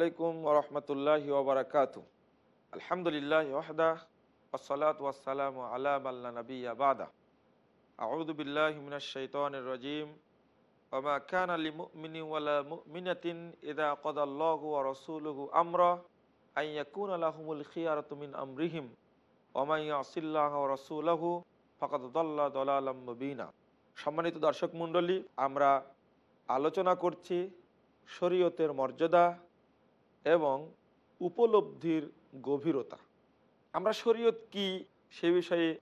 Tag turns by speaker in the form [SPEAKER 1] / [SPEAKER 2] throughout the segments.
[SPEAKER 1] আলাইকুম ওরহমতুল্লাহ ওবরাকাত আলহামদুলিল্লাহ ওয়াহদা ওসলাত ওয়াসালাম আলা মাল্লা নবী আবাদা আউযু বিল্লাহি মিনাশ শাইতানির রাজিম। ওমা কানা লিমুমিনিন ওয়ালা মুমিনাতিন ইযা কাদাল্লাহু ওয়া রাসূলুহু আমরা খিয়ারাতু মিন আমরিহিম। ওয়া মান ওয়া রাসূলাহু ফাকাদ দাল্লা দালালাম মুবিনা। সম্মানিত দর্শক মণ্ডলী, আমরা আলোচনা করছি শরীয়তের মর্যাদা এবং উপলব্ধির গভীরতা। আমরা শরীয়ত কি সে বিষয়ে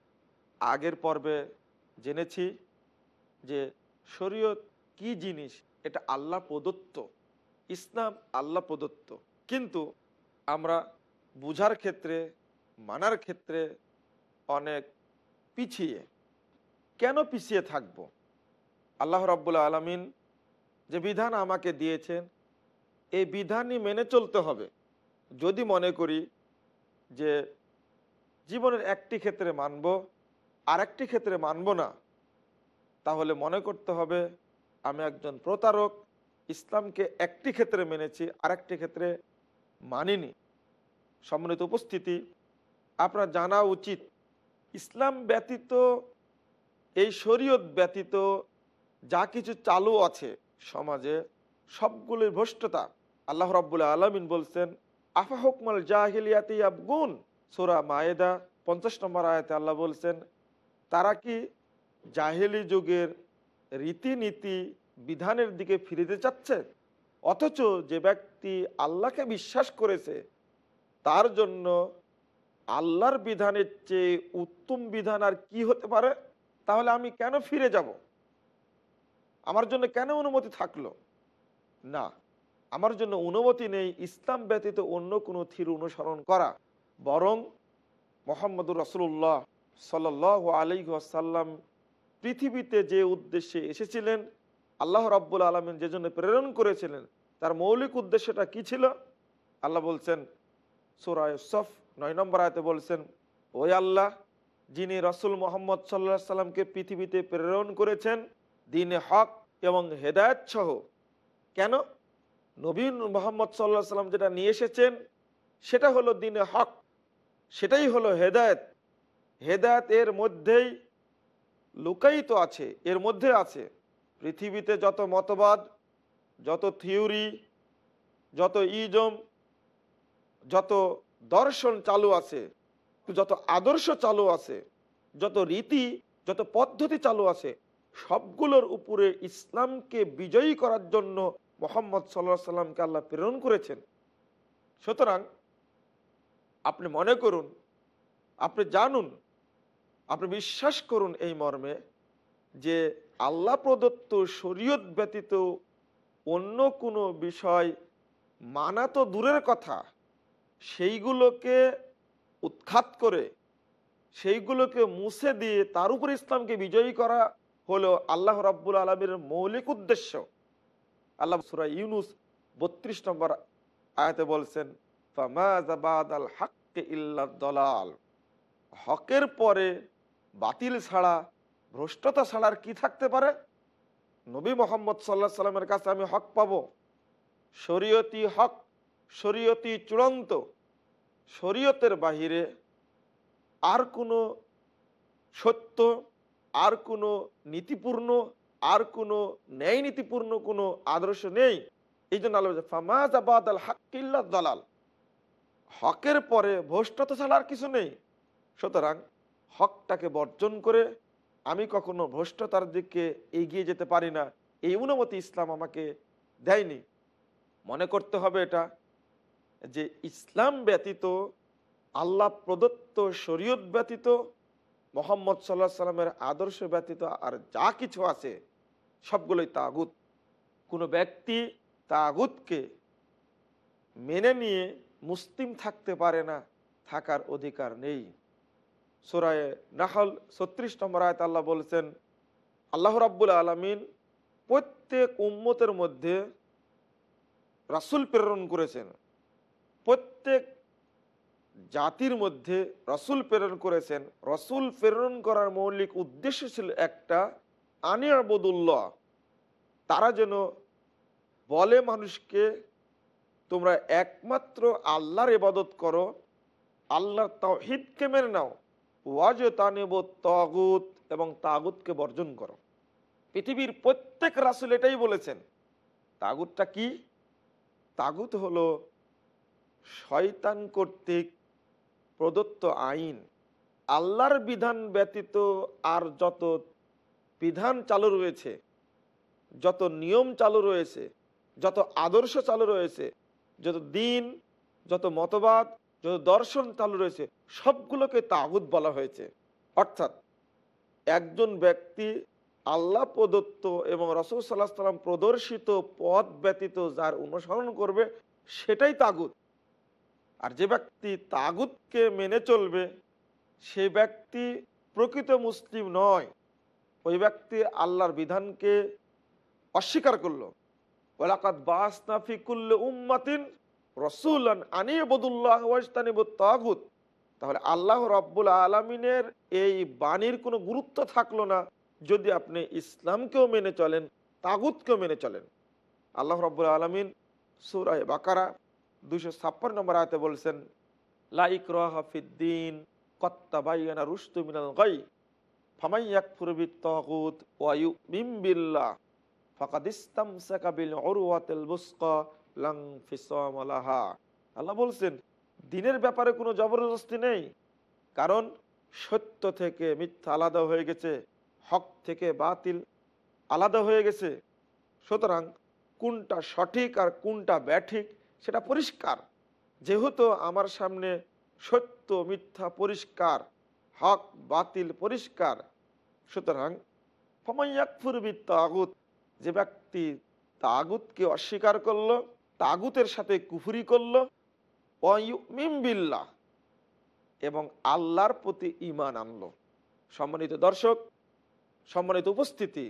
[SPEAKER 1] আগের পর্বে জেনেছি যে শরীয়ত কি জিনিস, এটা আল্লাহ প্রদত্ত, ইসলাম আল্লাহ প্রদত্ত। কিন্তু আমরা বুঝার ক্ষেত্রে, মানার ক্ষেত্রে অনেক পিছিয়ে। কেন পিছিয়ে থাকব? আল্লাহ রাব্বুল আলমিন যে বিধান আমাকে দিয়েছেন এই বিধানই মেনে চলতে হবে। যদি মনে করি যে জীবনের একটি ক্ষেত্রে মানব আর একটি ক্ষেত্রে মানব না, তাহলে মনে করতে হবে আমি একজন প্রতারক, ইসলামকে একটি ক্ষেত্রে মেনেছি আর একটি ক্ষেত্রে মানিনি। সম্মানিত উপস্থিতি, আপনার জানা উচিত, ইসলাম ব্যতীত, এই শরীয়ত ব্যতীত যা কিছু চালু আছে সমাজে, সবগুলির ভ্রষ্টতা আল্লাহ রাবুল্লাহ আলমিন বলছেন, আফা হকমাল জাহিলিয়াতি আবগুন সুরা মায়েদা পঞ্চাশ নম্বর আয়াতে আল্লাহ বলছেন, তারা কি জাহেলি যুগের রীতিনীতি বিধানের দিকে ফিরিতে চাচ্ছে? অথচ যে ব্যক্তি আল্লাহকে বিশ্বাস করেছে, তার জন্য আল্লাহর বিধানের চেয়ে উত্তম বিধান আর কি হতে পারে? তাহলে আমি কেন ফিরে যাব? আমার জন্য কেন অনুমতি থাকল? না আমার জন্য অনুমতি নেই ইসলাম ব্যতীত অন্য কোনো থির অনুসরণ করা। বরং মোহাম্মদুর রসুল্লাহ সাল আলী আসাল্লাম পৃথিবীতে যে উদ্দেশ্যে এসেছিলেন, আল্লাহ রাব্বুল আলমিন যে জন্য প্রেরণ করেছিলেন, তার মৌলিক উদ্দেশ্যটা কি ছিল? আল্লাহ বলছেন সুরায়সফ নয় নম্বর আয়তে বলছেন ওই আল্লাহ, যিনি রসুল মোহাম্মদ সাল্লাহ সাল্লামকে পৃথিবীতে প্রেরণ করেছেন, দিনে হক এবং হেদায়ত সহ। কেন? নবীন মোহাম্মদ সাল্লাহ সাল্লাম যেটা নিয়ে এসেছেন, সেটা হলো দিনে হক। সেটাই হলো হেদায়ত। হেদায়ত এর মধ্যেই লুকায়িত আছে, এর মধ্যে আছে। পৃথিবীতে যত মতবাদ, যত থিওরি, যত ইজম, যত দর্শন চালু আছে, যত আদর্শ চালু আছে, যত রীতি, যত পদ্ধতি চালু আছে, সবগুলোর উপরে ইসলামকে বিজয়ী করার জন্য মোহাম্মদ সাল্লাহ সাল্লামকে আল্লাহ প্রেরণ করেছেন। সুতরাং আপনি মনে করুন, আপনি জানুন, আপনি বিশ্বাস করুন এই মর্মে যে আল্লাহ প্রদত্ত শরীয়ত ব্যতীত অন্য কোনো বিষয় মানা তো দূরের কথা। সেইগুলোকে উৎখাত করে, সেইগুলোকে মুছে দিয়ে তার উপর ইসলামকে বিজয়ী করা হলো আল্লাহ রাব্বুল আলমীর মৌলিক উদ্দেশ্য। আল্লাহ সুরা ইউনুস বত্রিশ নম্বর আয়াতে বলছেন দলাল। হকের পরে বাতিল ছাড়া, ভ্রষ্টতা ছাড়ার কি থাকতে পারে? নবী মোহাম্মদ সাল্লাহ সাল্লামের কাছে আমি হক পাব। শরীয়তি হক, শরীয়তি চূড়ান্ত। শরীয়তের বাহিরে আর কোনো সত্য, আর কোনো নীতিপূর্ণ আর কোনো ন্যায় নীতিপূর্ণ কোনো আদর্শ নেই। এই জন্য আল্লাহ ফামাজ আবাদ আল হাক্কিল্লা দলাল। হকের পরে ভ্রষ্টতা ছাড়া আর কিছু নেই। সুতরাং হকটাকে বর্জন করে আমি কখনো ভ্রষ্টতার দিকে এগিয়ে যেতে পারি না। এই অনুমতি ইসলাম আমাকে দেয়নি। মনে করতে হবে এটা যে ইসলাম ব্যতীত, আল্লাহ প্রদত্ত শরীয়ত ব্যতীত মোহাম্মদ সাল্লাহ সাল্লামের আদর্শ ব্যতীত আর যা কিছু আছে, সবগুলোই তাগুত। কোনো ব্যক্তি তাগুতকে মেনে নিয়ে মুসলিম থাকতে পারে না, থাকার অধিকার নেই। সোরায় নাহল ছত্রিশ নম্বর আয়ত আল্লাহ বলছেন, আল্লাহ রাব্বুল আলমিন প্রত্যেক উম্মতের মধ্যে রাসুল প্রেরণ করেছেন। প্রত্যেক জাতির মধ্যে রসুল প্রেরণ করেছেন। রসুল প্রেরণ করার মৌলিক উদ্দেশ্য ছিল একটা আনিয়াবদুল্লাহ তারা যেন বলে মানুষকে, তোমরা একমাত্র আল্লাহর ইবাদত করো, আল্লাহর তাহিদকে মেনে নাও। ওয়াজ তানেব তাগুত, এবং তাগুতকে বর্জন করো। পৃথিবীর প্রত্যেক রাসুল এটাই বলেছেন। তাগুতটা কি? তাগুত হলো শয়তান কর্তৃক প্রদত্ত আইন, আল্লাহর বিধান ব্যতীত আর যত বিধান চালু রয়েছে, যত নিয়ম চালু রয়েছে, যত আদর্শ চালু রয়েছে, যত দিন, যত মতবাদ, যত দর্শন চালু রয়েছে, সবগুলোকে তাগুদ বলা হয়েছে। অর্থাৎ একজন ব্যক্তি আল্লাহ প্রদত্ত এবং রসুল সাল্লাহ সাল্লাম প্রদর্শিত পথ ব্যতীত যার অনুসরণ করবে, সেটাই তাগুদ আর যে ব্যক্তি তাগুদকে মেনে চলবে, সে ব্যক্তি প্রকৃত মুসলিম নয়। ওই ব্যক্তি আল্লাহর বিধানকে অস্বীকার করল। ওলাকাত বাস নাফিকুল্ল উম্মাতিন রসুলান তাগুত। তাহলে আল্লাহ রব্বুল আলমিনের এই বাণীর কোনো গুরুত্ব থাকল না যদি আপনি ইসলামকেও মেনে চলেন, তাগুতকেও মেনে চলেন। আল্লাহ রব্বুল আলমিন সুরায় বাকারা দুইশো ছাপ্পান্ন নম্বর আয়তে বলছেন লাইক রাহাফিদ্দিন কত্তা বাইয়ানা রুস্তু মিনাল গাই ফামাইয়াক ফুরবিত ওয়ায়ু মিমবিল্লাহ ফাকাদ ইস্তামসাকা বিল উরওয়াতিল লাং ফিসাম আল্লাহ বলছেন, দিনের ব্যাপারে কোনো জবরদস্তি নেই, কারণ সত্য থেকে মিথ্যা আলাদা হয়ে গেছে, হক থেকে বাতিল আলাদা হয়ে গেছে। সুতরাং কোনটা সঠিক আর কোনটা ব্যাঠিক সেটা পরিষ্কার। যেহেতু আমার সামনে সত্য, মিথ্যা পরিষ্কার, হক, বাতিল পরিষ্কার, সুতরাং ফমাইয়াকফুরবিদ তাগুত যে ব্যক্তি তাগুতকে অস্বীকার করল, তাগুতের সাথে কুফুরি করল অয়ুমিমবিল্লা এবং আল্লাহর প্রতি ইমান আনলো। সম্মানিত দর্শক, সম্মানিত উপস্থিতি,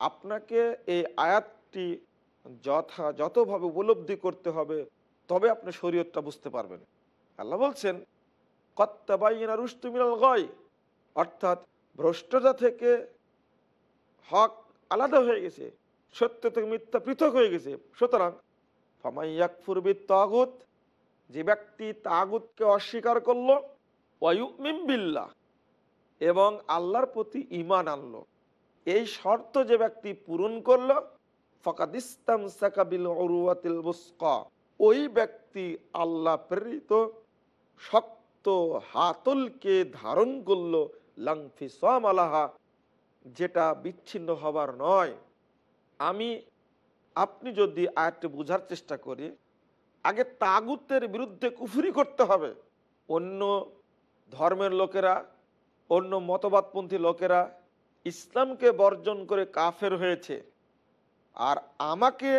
[SPEAKER 1] আপনাকে এই আয়াতটি যথাযথভাবে উপলব্ধি করতে হবে, তবে আপনি শরীয়তটা বুঝতে পারবেন। আল্লাহ বলছেন কত্তাবাইনা রুস্তুমিনাল গয় অর্থাৎ ভ্রষ্টতা থেকে হক আলাদা হয়ে গেছে, সত্য থেকে মিথ্যা পৃথক হয়ে গেছে। সুতরাং ফামাইয়াকফুরবিদ তাগুত যে ব্যক্তি তাগুতকে অস্বীকার করল ওয়ুমিম বিল্লাহ এবং আল্লাহর প্রতি ইমান আনলো। এই শর্ত যে ব্যক্তি পূরণ করল অরুয়াতিল ওই ব্যক্তি আল্লাহ প্রেরিত শক্ত হাতলকে ধারণ করল লাংফি সামালাহা যেটা বিচ্ছিন্ন হবার নয়। আমি, আপনি যদি আয়াতটি বোঝার চেষ্টা করি, আগে তাগুতের বিরুদ্ধে কুফুরি করতে হবে। অন্য ধর্মের লোকেরা, অন্য মতবাদপন্থী লোকেরা ইসলামকে বর্জন করে কাফের হয়েছে। আর আমাকে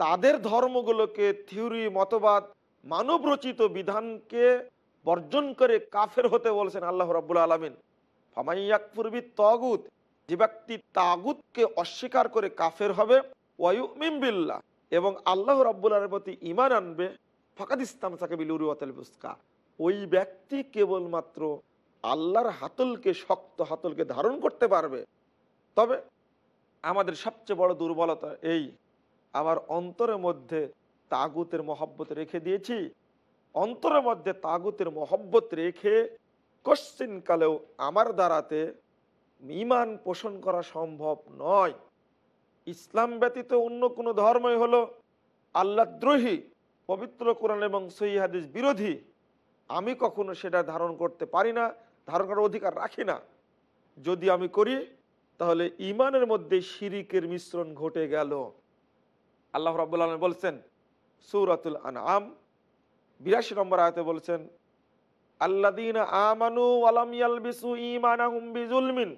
[SPEAKER 1] তাদের ধর্মগুলোকে, থিওরি, মতবাদ, মানবরচিত বিধানকে বর্জন করে কাফের হতে বলছেন আল্লাহ রাবুল আলমিন। ফামাইয়াকপুরবি তগুত যে ব্যক্তি তাগুতকে অস্বীকার করে কাফের হবে ওয়ুমিমবিল্লা এবং আল্লাহ রাব্বুল্লাহর প্রতি ইমান আনবে, ফাকাদ ইসলাম সাকিবিল ওই ব্যক্তি কেবলমাত্র আল্লাহর হাতলকে, শক্ত হাতলকে ধারণ করতে পারবে। তবে আমাদের সবচেয়ে বড় দুর্বলতা এই আমার অন্তরের মধ্যে তাগুতের মহব্বত রেখে দিয়েছি। অন্তরের মধ্যে তাগুতের মহব্বত রেখে কশ্চিন কালেও আমার দ্বারাতে ইমান পোষণ করা সম্ভব নয়। ইসলাম ব্যতীত অন্য কোনো ধর্মই হলো আল্লাদ্রোহী, পবিত্র কোরআন এবং সহি হাদিস বিরোধী। আমি কখনো সেটা ধারণ করতে পারি না, ধারণ করার অধিকার রাখি না। যদি আমি করি তাহলে ইমানের মধ্যে শিরিকের মিশ্রণ ঘটে গেল। আল্লাহ রাবুল আলম বলছেন, সৌরাতুল আনআম, বিরাশি নম্বর আয়তে বলছেন আল্লাদিন আমানু আলাম বিজুলমিন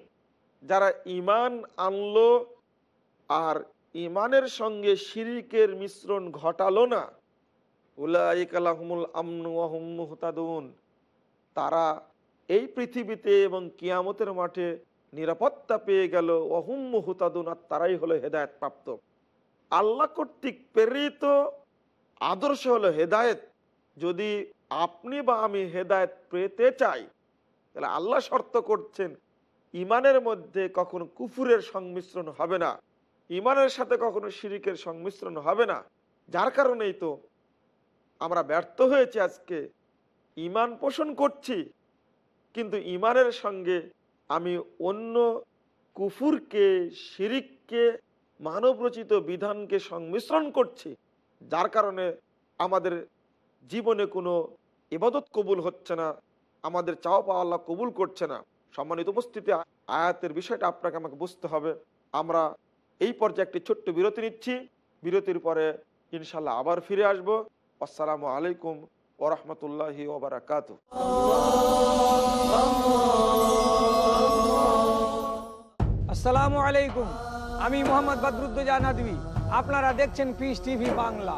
[SPEAKER 1] যারা ঈমান আনলো আর ঈমানের সঙ্গে শিরিকের মিশ্রণ ঘটালো না তারা এই পৃথিবীতে এবং কিয়ামতের মাঠে নিরাপত্তা পেয়ে গেল। অহুম মুহতাদুন আর তারাই হলো হেদায়ত প্রাপ্ত আল্লাহ কর্তৃক প্রেরিত, আদর্শ হলো হেদায়েত। যদি আপনি বা আমি হেদায়েত পেতে চাই, তাহলে আল্লাহ শর্ত করছেন ইমানের মধ্যে কখনো কুফুরের সংমিশ্রণ হবে না। ইমানের সাথে কখনো শিরিকের সংমিশ্রণ হবে না। যার কারণেই তো আমরা ব্যর্থ হয়েছি আজকে। ইমান পোষণ করছি, কিন্তু ইমানের সঙ্গে আমি অন্য কুফুরকে, শিরিককে, মানবরচিত বিধানকে সংমিশ্রণ করছি, যার কারণে আমাদের জীবনে কোনো ইবাদত কবুল হচ্ছে না, আমাদের চাওয়া পাওয়া আল্লাহ কবুল করছে না। সম্মানিত উপস্থিতি, আয়াতের বিষয়টা আপনাকে আমাকে বুঝতে হবে। আমরা এই পর্যায়ে একটি ছোট্ট বিরতি নিচ্ছি। বিরতির পরে ইনশাল্লাহ আবার ফিরে আসব। আসসালামু আলাইকুম ওরহমতুল্লাহি ওবরাকাত
[SPEAKER 2] আসসালামু আলাইকুম। আমি মোহাম্মদ বদরুদ্দোজা নদী আপনারা দেখছেন পিস টিভি বাংলা।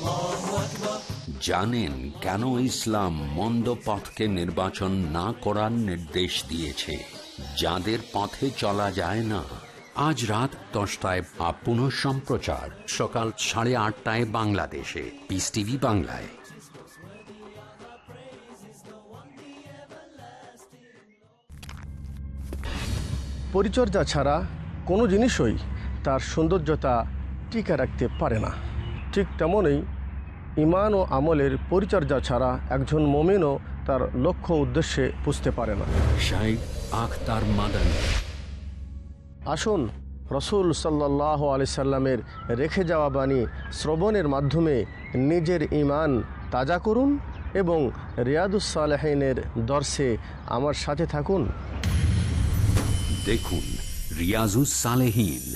[SPEAKER 3] জানেন কেন ইসলাম মন্দ পথকে নির্বাচন না করার নির্দেশ দিয়েছে। যাদের পথে চলা যায় না। আজ রাত দশটায় বা পুনঃ সম্প্রচার। সকাল সাড়ে আটটায় বাংলাদেশে। পিস টিভি বাংলায়।
[SPEAKER 4] পরিচর্যা ছাড়া কোনো জিনিসই তার সৌন্দর্যতা টিকে রাখতে পারে না। ঠিক তেমনই ইমান ও আমলের পরিচর্যা ছাড়া একজন মমিনও তার লক্ষ্য উদ্দেশ্যে বুঝতে পারে না।
[SPEAKER 3] আখতার মাদানী।
[SPEAKER 4] আসুন রসুল সাল্লাহ আলি সাল্লামের রেখে যাওয়া বাণী শ্রবণের মাধ্যমে নিজের ইমান তাজা করুন এবং রিয়াদুসালেহিনের দর্শে আমার সাথে থাকুন।
[SPEAKER 3] দেখুন রিয়াজুস সালেহীন।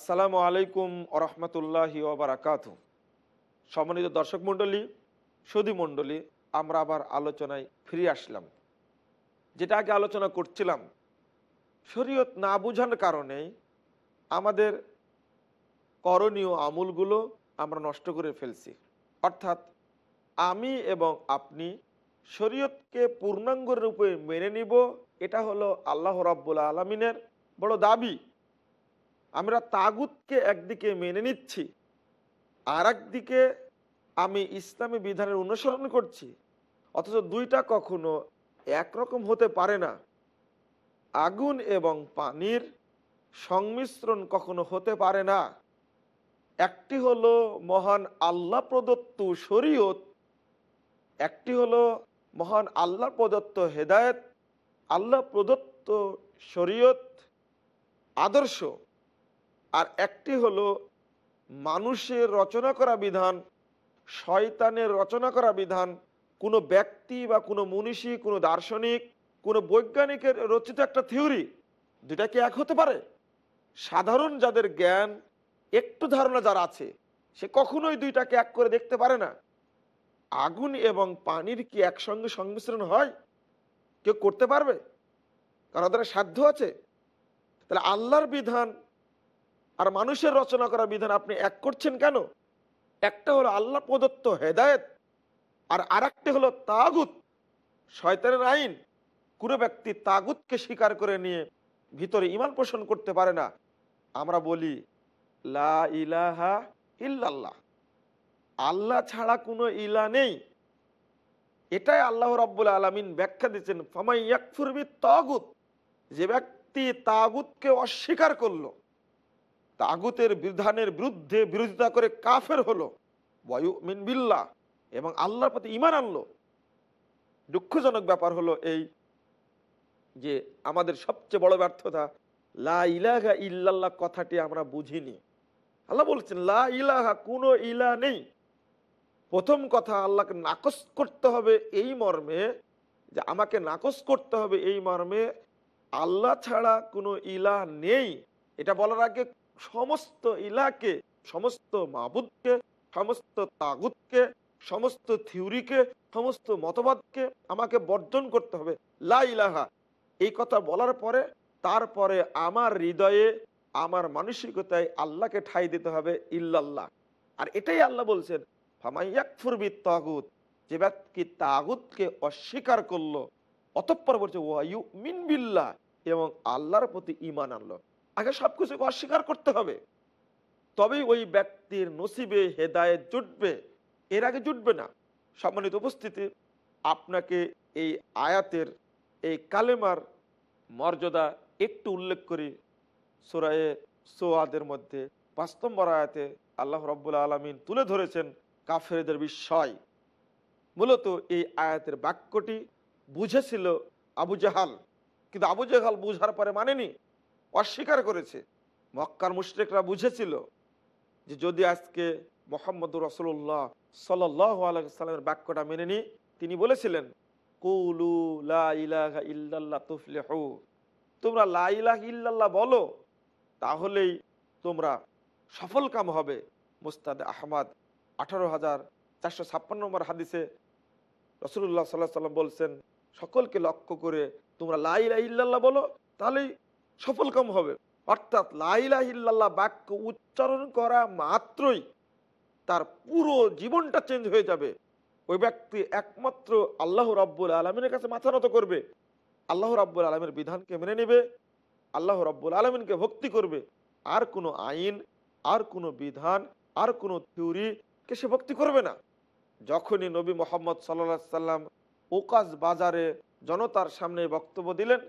[SPEAKER 1] আসসালামু আলাইকুম আরহামতুল্লাহি ওবরাকাত সম্মানিত দর্শক মণ্ডলী সুদী মণ্ডলী, আমরা আবার আলোচনায় ফিরে আসলাম। যেটা আগে আলোচনা করছিলাম, শরীয়ত না বুঝার কারণে আমাদের করণীয় আমুলগুলো আমরা নষ্ট করে ফেলছি। অর্থাৎ আমি এবং আপনি শরীয়তকে পূর্ণাঙ্গ রূপে মেনে নিব, এটা হলো আল্লাহ রাব্বুল আলমিনের বড় দাবি। আমরা তাগুতকে একদিকে মেনে নিচ্ছি আর একদিকে আমি ইসলামী বিধানের অনুসরণ করছি, অথচ দুইটা কখনো একরকম হতে পারে না। আগুন এবং পানির সংমিশ্রণ কখনো হতে পারে না। একটি হলো মহান আল্লাহ প্রদত্ত শরীয়ত, একটি হলো মহান আল্লাহ প্রদত্ত হেদায়েত, আল্লাহ প্রদত্ত শরীয়ত, আদর্শ। আর একটি হলো মানুষের রচনা করা বিধান, শয়তানের রচনা করা বিধান, কোনো ব্যক্তি বা কোনো মনীষী, কোনো দার্শনিক, কোনো বৈজ্ঞানিকের রচিত একটা থিওরি দুটা কি এক হতে পারে? সাধারণ যাদের জ্ঞান, একটু ধারণা যার আছে, সে কখনোই দুইটাকে এক করে দেখতে পারে না। আগুন এবং পানির কি একসঙ্গে সংমিশ্রণ হয়? কেউ করতে পারবে? কারণ ওদের সাধ্য আছে। তাহলে আল্লাহর বিধান আর মানুষের রচনা করা বিধান আপনি এক করছেন কেন? একটা হলো আল্লাহ প্রদত্ত হেদায়েত, আর আরেকটি হলো তাগুত। শয়তানের আইন কোনো ব্যক্তি তাগুতকে স্বীকার করে নিয়ে ভিতরে ইমান পোষণ করতে পারে না। আমরা বলি, লা ইলাহা ইল্লাল্লাহ। আল্লাহ ছাড়া কোনো ইলা নেই। এটাই আল্লাহ রাব্বুল আলমিন ব্যাখ্যা দিচ্ছেন ফামাই ইয়াকফুরবি তাগুত। যে ব্যক্তি তাগুতকে অস্বীকার করল তাগুতের বিধানের বিরুদ্ধে বিরোধিতা করে কাফের হলো। মিন বিল্লাহ, এবং আল্লাহর প্রতি ইমান আনলো। দুঃখজনক ব্যাপার হলো এই যে আমাদের সবচেয়ে বড় ব্যর্থতা, লা ইলাহা ইল্লাল্লাহ কথাটি আমরা বুঝিনি। আল্লাহ বলছেন, লা ইলাহা, কোনো ইলা নেই। প্রথম কথা, আল্লাহকে নাকচ করতে হবে এই মর্মে, যে আমাকে নাকচ করতে হবে এই মর্মে। আল্লাহ ছাড়া কোনো ইলা নেই। এটা বলার আগে সমস্ত ইলাকে, সমস্ত মাহবুদকে সমস্ত তাগুতকে, সমস্ত থিওরিকে সমস্ত মতবাদকে আমাকে বর্জন করতে হবে। লা ইলাহা। এই কথা বলার পরে, তারপরে আমার হৃদয়ে, আমার মানসিকতায় আল্লাহকে ঠাই দিতে হবে ইল্লাল্লাহ। আর এটাই আল্লাহ বলছেন ফামাইয়াকফুরবি তাগুত যে ব্যক্তি তাগুতকে অস্বীকার করল, অতঃপর বলছে ওয়াইউ মিন বিল্লাহ। এবং আল্লাহর প্রতি ইমান আনলো। আগে সবকিছুকে অস্বীকার করতে হবে। তবেই ওই ব্যক্তির নসিবে হেদায়েত জুটবে। এর আগে জুটবে না। সম্মানিত উপস্থিতি, আপনাকে এই আয়াতের, এই কালেমার মর্যাদা একটু উল্লেখ করি। সুরায়ে সোয়াদের মধ্যে পাঁচ আয়াতে আল্লাহ রব্বুল আলমিন তুলে ধরেছেন কাফেরদের বিষয় মূলত এই আয়াতের বাক্যটি বুঝেছিল আবু জাহাল। কিন্তু আবু জাহাল বুঝার পরে মানেনি অস্বীকার করেছে। মক্কার মুশরেকরা বুঝেছিল যে যদি আজকে মোহাম্মদ রসুল্লাহ সাল্লাহ আলাইসাল্লামের বাক্যটা মেনে নি তিনি বলেছিলেন, কৌলু ইল্লাল্লাহ তুফলিহু। তোমরা লা ইলাহা ইল্লাল্লাহ বলো, তাহলেই তোমরা সফল কাম হবে। মুস্তাদ আহমদ আঠারো হাজার চারশো ছাপ্পান্ন নম্বর হাদিসে রসুল্লাহ সাল্লাহ সাল্লাম বলছেন, সকলকে লক্ষ্য করে তোমরা লাইলা ইল্লাল্লাহ বলো, তাহলেই সফল কাম হবে। অর্থাৎ লাইলা ইল্লাল্লাহ বাক্য উচ্চারণ করা মাত্রই তার পুরো জীবনটা চেঞ্জ হয়ে যাবে। ওই ব্যক্তি একমাত্র আল্লাহ রাব্বুল আলমিনের কাছে মাথা নত করবে। আল্লাহ রাব্বুল আলমের বিধানকে মেনে নেবে। আল্লাহ রাব্বুল আলমিনকে ভক্তি করবে। আর কোনো আইন, আর কোনো বিধান, আর কোনো থিওরিকে সে ভক্তি করবে না। যখনই নবী মোহাম্মদ সাল্লা সাল্লাম ওকাজ বাজারে জনতার সামনে বক্তব্য দিলেন,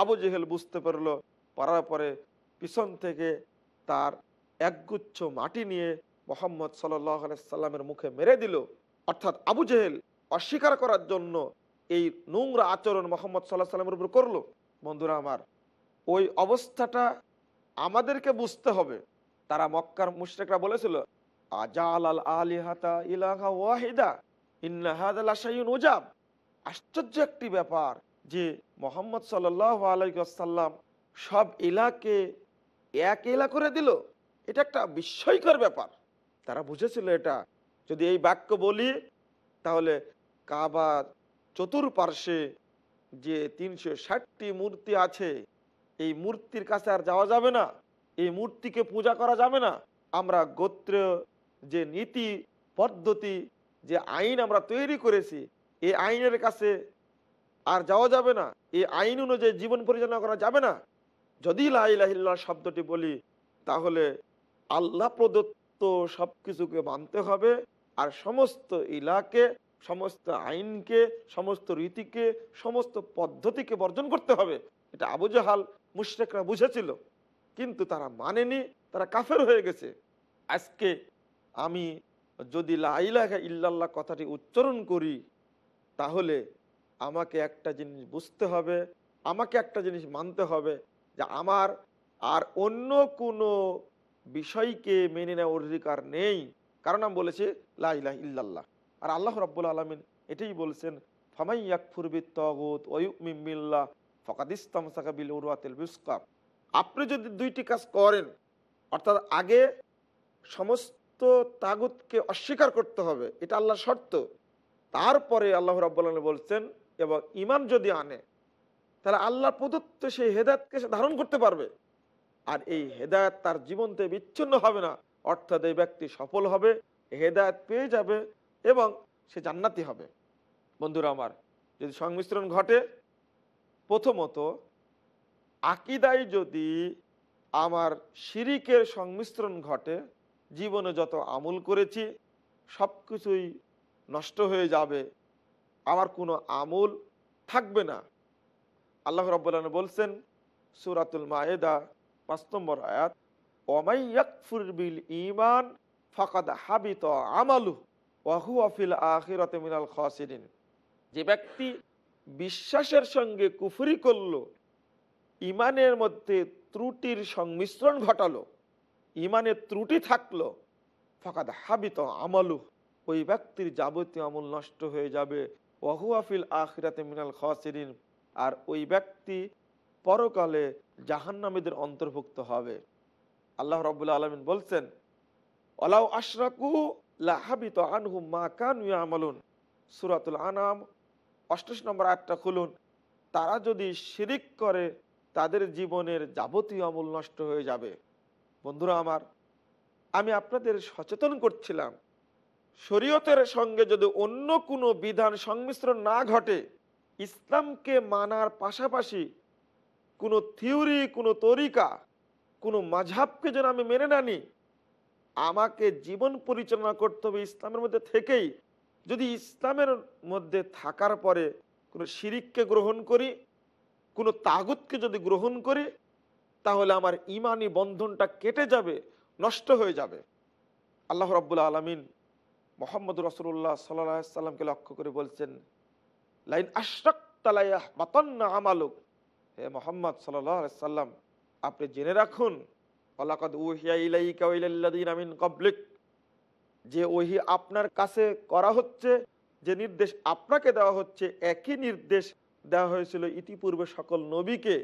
[SPEAKER 1] আবু জেহেল বুঝতে পারল পারার পরে পিছন থেকে তার একগুচ্ছ মাটি নিয়ে মোহাম্মদ সাল্লামের মুখে মেরে দিল। অর্থাৎ আবু জেহেল অস্বীকার করার জন্য এই নোংরা আচরণ মোহাম্মদ সাল্লাহ সাল্লামের উপর করল। বন্ধুরা আমার, ওই অবস্থাটা আমাদেরকে বুঝতে হবে। তারা মক্কার মুশরেকরা বলেছিল আল ওয়াহিদা আশ্চর্য একটি ব্যাপার যে মোহাম্মদ সাল্লাহ আলাইসাল্লাম সব এলাকে এক এলা করে দিল। এটা একটা বিস্ময়কর ব্যাপার। তারা বুঝেছিল এটা। যদি এই বাক্য বলি, তাহলে কাবা চতুর্পার্শ্বে যে তিনশো ষাটটি মূর্তি আছে, এই মূর্তির কাছে আর যাওয়া যাবে না। এই মূর্তিকে পূজা করা যাবে না। আমরা গোত্র যে নীতি, পদ্ধতি, যে আইন আমরা তৈরি করেছি, এই আইনের কাছে আর যাওয়া যাবে না। এই আইন অনুযায়ী জীবন পরিচালনা করা যাবে না। যদি লাইলাহিল্লাহ শব্দটি বলি, তাহলে আল্লাহ প্রদত্ত সব কিছুকে মানতে হবে আর সমস্ত ইলাকে সমস্ত আইনকে, সমস্ত রীতিকে, সমস্ত পদ্ধতিকে বর্জন করতে হবে। এটা আবু জাহাল মুশ্রেকরা বুঝেছিল, কিন্তু তারা মানেনি, তারা কাফের হয়ে গেছে। আজকে আমি যদি লাইলাহা ইল্লাল্লাহ কথাটি উচ্চারণ করি, তাহলে আমাকে একটা জিনিস বুঝতে হবে, আমাকে একটা জিনিস মানতে হবে যে আমার আর অন্য কোনো বিষয়কে মেনে নেওয়ার অধিকার নেই। কারণ আমি বলেছি লাইলাহ ইল্লাল্লাহ। আর আল্লাহ রব্বুল আলমিন এটাই বলছেন ফামাইয়াকফুরবিদ তগুত ওয়ুমিল্লা ফকাদ ইসলাম সাকাবিল উরওয়াতিল বিস্কাপ আপনি যদি দুইটি কাজ করেন, অর্থাৎ আগে সমস্ত তাগুতকে অস্বীকার করতে হবে, এটা আল্লাহ শর্ত। তারপরে আল্লাহ রাব্বুল আলম বলছেন, এবং ইমান যদি আনে তাহলে আল্লাহ প্রদত্ত সেই হেদায়তকে সে ধারণ করতে পারবে। আর এই হেদায়ত তার জীবনতে বিচ্ছিন্ন হবে না। অর্থাৎ এই ব্যক্তি সফল হবে, হেদায়ত পেয়ে যাবে এবং সে জান্নাতি হবে। বন্ধুরা আমার, যদি সংমিশ্রণ ঘটে, প্রথমত আকিদায় যদি আমার শিরিকের সংমিশ্রণ ঘটে, জীবনে যত আমল করেছি সব কিছুই নষ্ট হয়ে যাবে। আমার কোনো আমল থাকবে না। আল্লাহ রব্বুল্লাহ বলছেন, সুরাতুল মায়েদা, পাঁচ নম্বর আয়াত ওমাইয়াকফুর বিল ইমান ফাকাদ হাবিত আমালু ওয়াহু আফিল আখিরাতে মিনাল খাসিরিন। যে ব্যক্তি বিশ্বাসের সঙ্গে কুফরি করল ইমানের মধ্যে ত্রুটির সংমিশ্রণ ঘটালো ইমানের ত্রুটি থাকল, ফাকাদ হাবিত আমালু, ওই ব্যক্তির যাবতীয় আমল নষ্ট হয়ে যাবে ওয়াহু আফিল আখিরাতে মিনাল খাসিরিন। আর ওই ব্যক্তি পরকালে জাহান্নামীদের অন্তর্ভুক্ত হবে। আল্লাহ রবুল্লা আলমিন বলছেন অলাউ আশরাকু লাহাবিত আনহু মা কানু আমলুন সুরাতুল আনাম, অষ্টাশ নম্বর আটটা খুলুন। তারা যদি শিরিক করে, তাদের জীবনের যাবতীয় আমল নষ্ট হয়ে যাবে। বন্ধুরা আমার, আমি আপনাদের সচেতন করছিলাম। শরীয়তের সঙ্গে যদি অন্য কোনো বিধান সংমিশ্রণ না ঘটে ইসলামকে মানার পাশাপাশি কোনো থিওরি, কোনো তরিকা, কোনো মাঝাবকে যেন আমি মেনে না নিই, আমাকে জীবন পরিচালনা করতে হবে ইসলামের মধ্যে থেকেই। যদি ইসলামের মধ্যে থাকার পরে কোনো শিরিককে গ্রহণ করি, কোনো তাগুতকে যদি গ্রহণ করি, তাহলে আমার ইমানি বন্ধনটা কেটে যাবে, নষ্ট হয়ে যাবে। আল্লাহ রব্বুল আলমিন মোহাম্মদ রসুল্লাহ সাল্লামকে লক্ষ্য করে বলছেন লাইন আশরাক আমালুক। হে মোহাম্মদ সাল্লাম, আপনি জেনে রাখুন উহিয়া ইলাইকা যে ওহি আপনার কাছে করা হচ্ছে, যে নির্দেশ আপনাকে দেওয়া হচ্ছে, একই নির্দেশ দেওয়া হয়েছিল ইতিপূর্বে সকল নবীকে।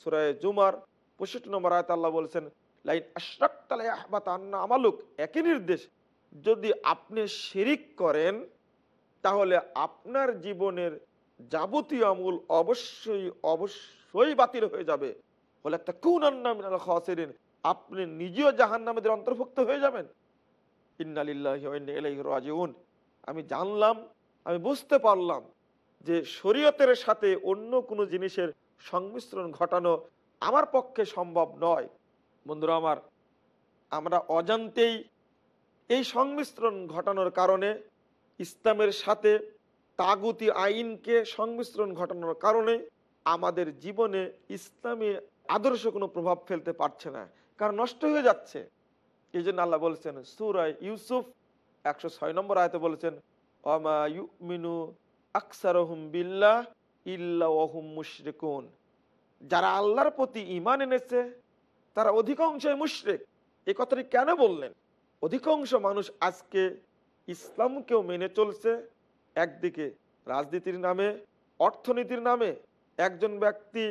[SPEAKER 1] সুরায় জুমার পঁয়ষট্টি নম্বর আয়ত আল্লাহ বলছেন, লাইন আশরাক তালাইয়াহবাতান্না আমালুক, একই নির্দেশ। যদি আপনি শিরিক করেন তাহলে আপনার জীবনের যাবতীয় আমূল অবশ্যই অবশ্যই বাতিল হয়ে যাবে। বলে একটা কোন খাসিরিন। আপনি নিজেও জাহান নামেদের অন্তর্ভুক্ত হয়ে যাবেন। ইন্নালিল্লাহিউন আমি জানলাম, আমি বুঝতে পারলাম যে শরীয়তের সাথে অন্য কোনো জিনিসের সংমিশ্রণ ঘটানো আমার পক্ষে সম্ভব নয়। বন্ধুরা আমার, আমরা অজান্তেই এই সংমিশ্রণ ঘটানোর কারণে ইসলামের সাথে তাগুতি আইনকে সংমিশ্রণ ঘটানোর কারণে আমাদের জীবনে ইসলামী আদর্শ কোনো প্রভাব ফেলতে পারছে না, কারণ নষ্ট হয়ে যাচ্ছে। এই জন্য আল্লাহ বলছেন সুরায় ইউসুফ, একশো ছয় নম্বর আয়তে বলেছেন অমা ইউমিনু আকসারহুম বিল্লাহ ইল্লা ওহুম মুশরিকুন। যারা আল্লাহর প্রতি ইমান এনেছে, তারা অধিকাংশই মুশরেক। এ কথাটি কেন বললেন? অধিকাংশ মানুষ আজকে ইসলামকেও মেনে চলছে একদিকে রাজনীতির নামে, অর্থনীতির নামে একজন ব্যক্তি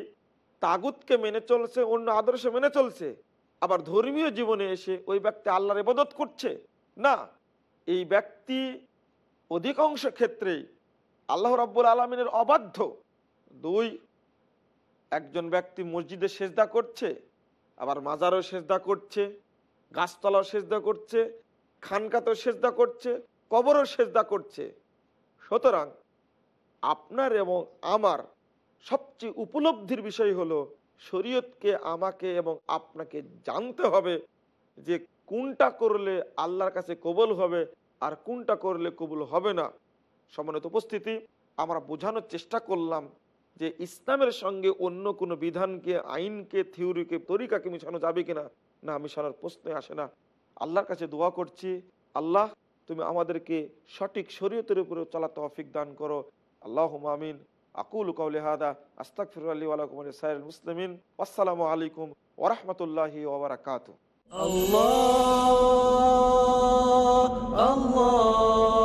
[SPEAKER 1] তাগুতকে মেনে চলছে, অন্য আদর্শ মেনে চলছে, আবার ধর্মীয় জীবনে এসে ওই ব্যক্তি আল্লাহর ইবাদত করছে। না, এই ব্যক্তি অধিকাংশ ক্ষেত্রেই আল্লাহ রাব্বুল আলমিনের অবাধ্য। দুই, একজন ব্যক্তি মসজিদে সেজদা করছে, আবার মাজারও সেজদা করছে, গাছতলাও সেজদা করছে খানকাতেও সেজদা করছে, কবরও সেজদা করছে। সুতরাং আপনার এবং আমার সবচেয়ে উপলব্ধির বিষয় হলো, শরীয়তকে আমাকে এবং আপনাকে জানতে হবে যে কোনটা করলে আল্লাহর কাছে কবল হবে আর কোনটা করলে কবুল হবে না। সমানত উপস্থিতি, আমরা বোঝানোর চেষ্টা করলাম যে ইসলামের সঙ্গে অন্য কোনো বিধানকে, আইনকে, থিওরিকে, তরিকাকে মিশানো যাবে কিনা। না, মিশানোর প্রশ্নে আসে না। আল্লাহর কাছে দোয়া করছি, আল্লাহ তুমি আমাদেরকে সঠিক শরীয়তের উপরে চলা তফিক দান করো। আল্লাহ আমিন। আকুল কৌলেহাদা আস্তাক ফিরুল্লি সাইল মুসলামিন। আসসালামু আলাইকুম ওরহমতুল্লাহি ওবরাকাত
[SPEAKER 5] আল্লাহ আল্লাহ।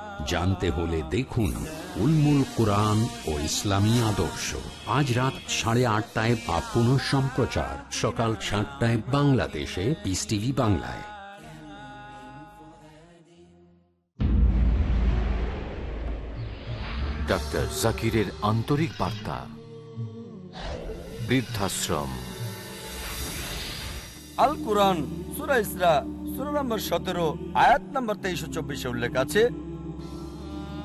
[SPEAKER 3] জানতে হলে দেখুন উলমুল কোরআন ও ইসলামী আদর্শ। আজ রাত সাড়ে আটটায় বা পুনঃ সম্প্রচার। সকাল সাতটায় বাংলাদেশে পিস টিভি বাংলায়।
[SPEAKER 6] ডাক্তার জাকিরের আন্তরিক বার্তা। বৃদ্ধাশ্রম।
[SPEAKER 7] আল কোরআন সুরা ইসরা সুরা নম্বর সতেরো আয়াত নম্বর তেইশ চব্বিশে উল্লেখ আছে